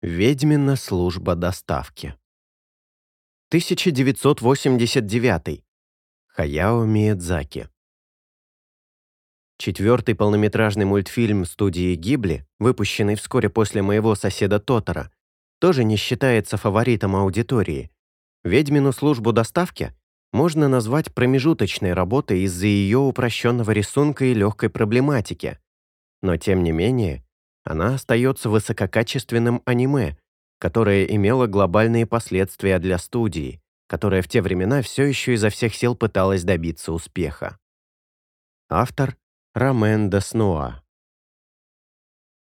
Ведьмина служба доставки. 1989. Хаяо Миядзаки. Четвертый полнометражный мультфильм студии Гибли, выпущенный вскоре после моего соседа Тотора, тоже не считается фаворитом аудитории. «Ведьмину службу доставки» можно назвать промежуточной работой из-за ее упрощенного рисунка и легкой проблематики. Но тем не менее, она остается высококачественным аниме, которое имело глобальные последствия для студии, которая в те времена все еще изо всех сил пыталась добиться успеха. Автор Ромен Деснуа.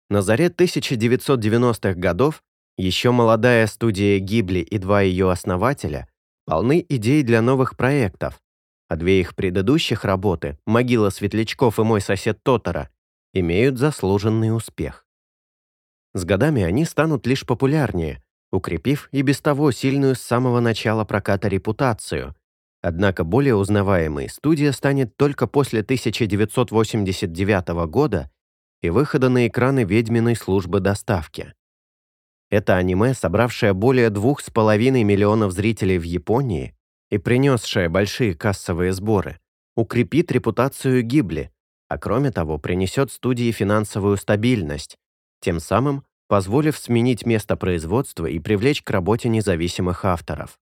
На заре 1990-х годов еще молодая студия Гибли и два ее основателя полны идей для новых проектов, а две их предыдущих работы «Могила светлячков» и «Мой сосед Тотора» имеют заслуженный успех. С годами они станут лишь популярнее, укрепив и без того сильную с самого начала проката репутацию. Однако более узнаваемой студия станет только после 1989 года и выхода на экраны ведьминой службы доставки. Это аниме, собравшее более 2,5 миллионов зрителей в Японии и принесшее большие кассовые сборы, укрепит репутацию Гибли, а кроме того принесет студии финансовую стабильность, тем самым позволив сменить место производства и привлечь к работе независимых авторов.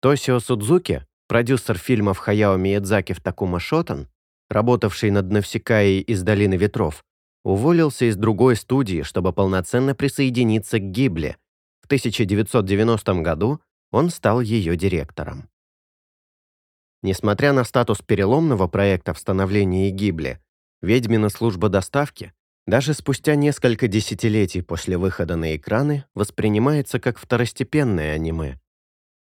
Тосио Судзуки, продюсер фильмов Хаяо Миядзаки в Такума Шотан, работавший над Навсекаей из «Долины ветров», уволился из другой студии, чтобы полноценно присоединиться к Гибли. В 1990 году он стал ее директором. Несмотря на статус переломного проекта в становлении Гибли, «Ведьмина служба доставки» даже спустя несколько десятилетий после выхода на экраны воспринимается как второстепенное аниме.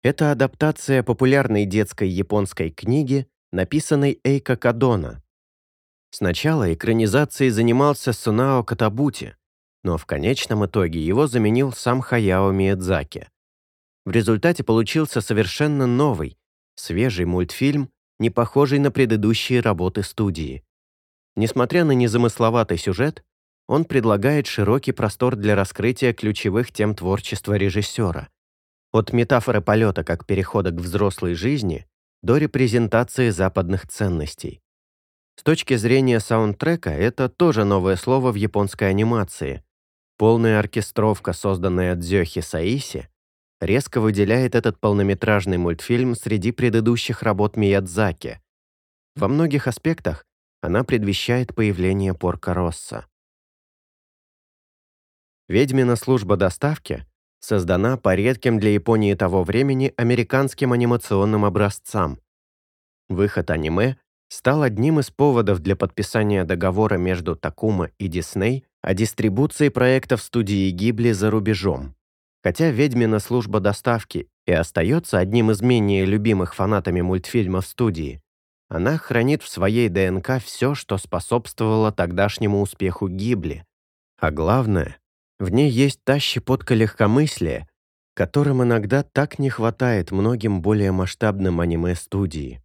Это адаптация популярной детской японской книги, написанной Эйка Кадона. Сначала экранизацией занимался Сунао Катабути, но в конечном итоге его заменил сам Хаяо Миядзаки. В результате получился совершенно новый, свежий мультфильм, не похожий на предыдущие работы студии. Несмотря на незамысловатый сюжет, он предлагает широкий простор для раскрытия ключевых тем творчества режиссера. От метафоры полета как перехода к взрослой жизни до репрезентации западных ценностей. С точки зрения саундтрека, это тоже новое слово в японской анимации. Полная оркестровка, созданная Дзёхи Саиси, резко выделяет этот полнометражный мультфильм среди предыдущих работ Миядзаки. Во многих аспектах она предвещает появление Порка Росса. «Ведьмина служба доставки» создана по редким для Японии того времени американским анимационным образцам. Выход аниме стал одним из поводов для подписания договора между Такума и Дисней о дистрибуции проектов студии Гибли за рубежом. Хотя «Ведьмина служба доставки» и остается одним из менее любимых фанатами мультфильмов студии, она хранит в своей ДНК все, что способствовало тогдашнему успеху Гибли. А главное, в ней есть та щепотка легкомыслия, которым иногда так не хватает многим более масштабным аниме-студии.